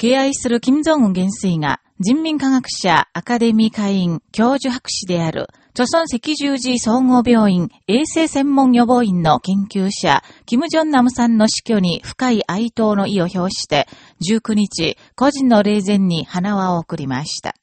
敬愛する金正恩元帥が人民科学者アカデミー会員教授博士である、著村赤十字総合病院衛生専門予防院の研究者、キム・ジョンナムさんの死去に深い哀悼の意を表して、19日、個人の霊前に花輪を送りました。